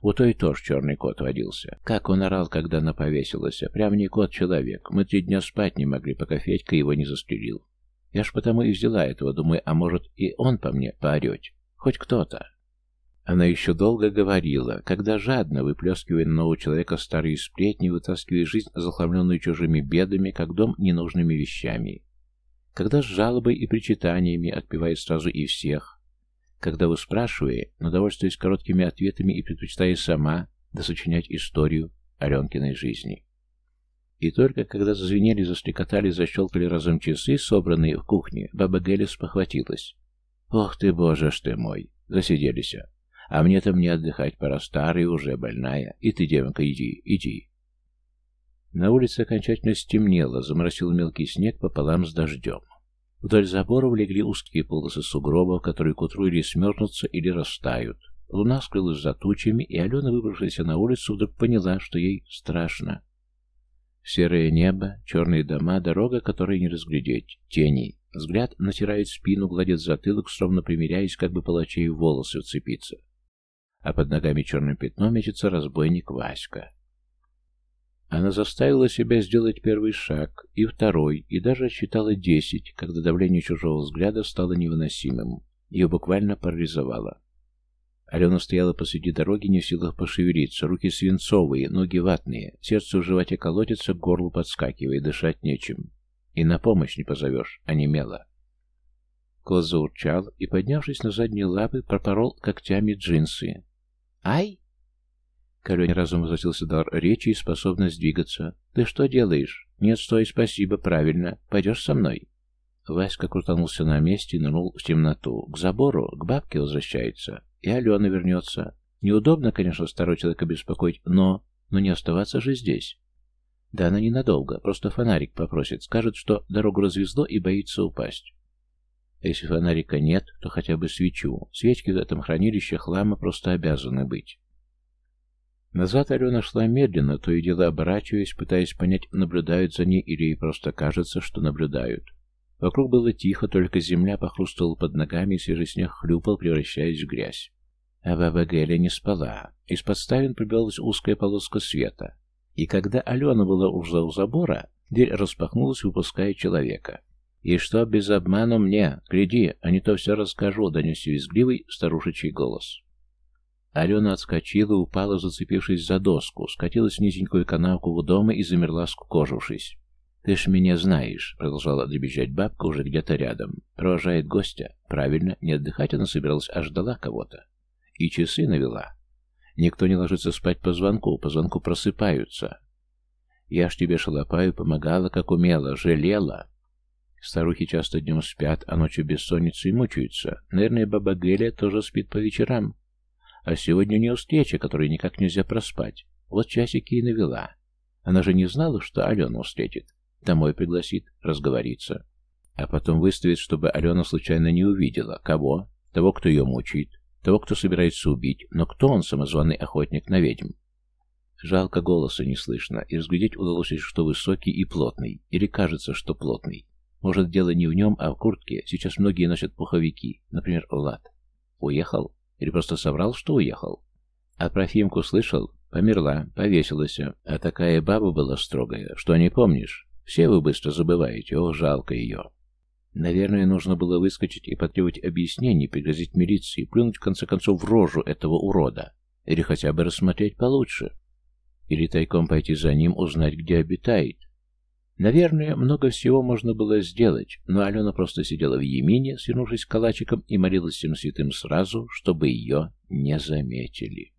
У той тоже черный кот водился. Как он орал, когда она повесилась. Прям не кот-человек. Мы три дня спать не могли, пока Федька его не застрелил. Я ж потому и взяла этого, думаю, а может и он по мне поорет. Хоть кто-то. Она еще долго говорила, когда жадно, выплескивая на нового человека старые сплетни, вытаскивая жизнь, захламленную чужими бедами, как дом ненужными вещами. Когда с жалобой и причитаниями отпевает сразу и всех. Когда вы спрашивая, но довольствуясь короткими ответами и предпочитая сама, да сочинять историю Аленкиной жизни. И только когда зазвенели, застрекотали, защелкали разом часы, собранные в кухне, баба Гелис похватилась. «Ох ты, боже ж ты мой! Засиделись. А мне отдыхать пора, старая уже, больная. И ты, девонька, иди, иди». На улице окончательно стемнело, заморосил мелкий снег пополам с дождем. Вдоль забора легли узкие полосы сугробов, которые к утру или смерзнутся, или растают. Луна скрылась за тучами, и Алена, выбравшаяся на улицу, вдруг поняла, что ей страшно. Серое небо, черные дома, дорога, которой не разглядеть, тени. Взгляд натирает спину, гладит затылок, словно примеряясь, как бы палачей в волосы вцепиться. А под ногами черным пятном мечется разбойник Васька. Она заставила себя сделать первый шаг, и второй, и даже отсчитала десять, когда давление чужого взгляда стало невыносимым. Ее буквально парализовало. Алена стояла посреди дороги, не в силах пошевелиться, руки свинцовые, ноги ватные, сердце в животе колотится, к горлу подскакивает, дышать нечем. И на помощь не позовешь, а немело. Кот заурчал и, поднявшись на задние лапы, пропорол когтями джинсы. «Ай!» Каленя разум возвратился дар речи и способность двигаться. «Ты что делаешь?» «Нет, стой, спасибо, правильно. Пойдешь со мной?» Васька крутанулся на месте и нырнул в темноту. К забору, к бабке возвращается. И Алена вернется. Неудобно, конечно, старого человека беспокоить, но... Но не оставаться же здесь. Да она ненадолго, просто фонарик попросит, скажет, что дорогу развезло и боится упасть. Если фонарика нет, то хотя бы свечу. Свечки в этом хранилище хлама просто обязаны быть. Назад Алена шла медленно, то и дело оборачиваясь, пытаясь понять, наблюдают за ней или ей просто кажется, что наблюдают. Вокруг было тихо, только земля похрустывала под ногами, и свежий снег хлюпал, превращаясь в грязь. А баба Геля не спала. Из-под ставен пробивалась узкая полоска света. И когда Алена была уже у забора, дверь распахнулась, выпуская человека. «И что, без обмана мне? Гляди, а не то все расскажу», — донесся визгливый старушечий голос. Алена отскочила, упала, зацепившись за доску, скатилась в низенькую канавку у дома и замерла, скукожившись. «Ты ж меня знаешь», — продолжала дребезжать бабка уже где-то рядом. «Провожает гостя. Правильно, не отдыхать она собиралась, а ждала кого-то. И часы навела. Никто не ложится спать по звонку, по звонку просыпаются. Я ж тебе шалопаю помогала, как умела, жалела». Старухи часто днем спят, а ночью бессонницей мучаются. Наверное, баба Геля тоже спит по вечерам. А сегодня у нее встреча, которую никак нельзя проспать. Вот часики и навела. Она же не знала, что Алену встретит. Домой пригласит, разговорится. А потом выставит, чтобы Алена случайно не увидела. Кого? Того, кто ее мучает. Того, кто собирается убить. Но кто он, самозваный охотник на ведьм? Жалко, голоса не слышно, и разглядеть удалось лишь, что высокий и плотный. Или кажется, что плотный. Может, дело не в нем, а в куртке. Сейчас многие носят пуховики. Например, Влад. Уехал? Или просто соврал, что уехал? А про Фимку слышал? Померла, повесилась. А такая баба была строгая, что не помнишь? Все вы быстро забываете, ох, жалко ее. Наверное, нужно было выскочить и потребовать объяснений, пригрозить милиции, плюнуть в конце концов в рожу этого урода. Или хотя бы рассмотреть получше. Или тайком пойти за ним, узнать, где обитает. Наверное, много всего можно было сделать, но Алена просто сидела в Емине, свернувшись калачиком, и молилась всем святым сразу, чтобы ее не заметили.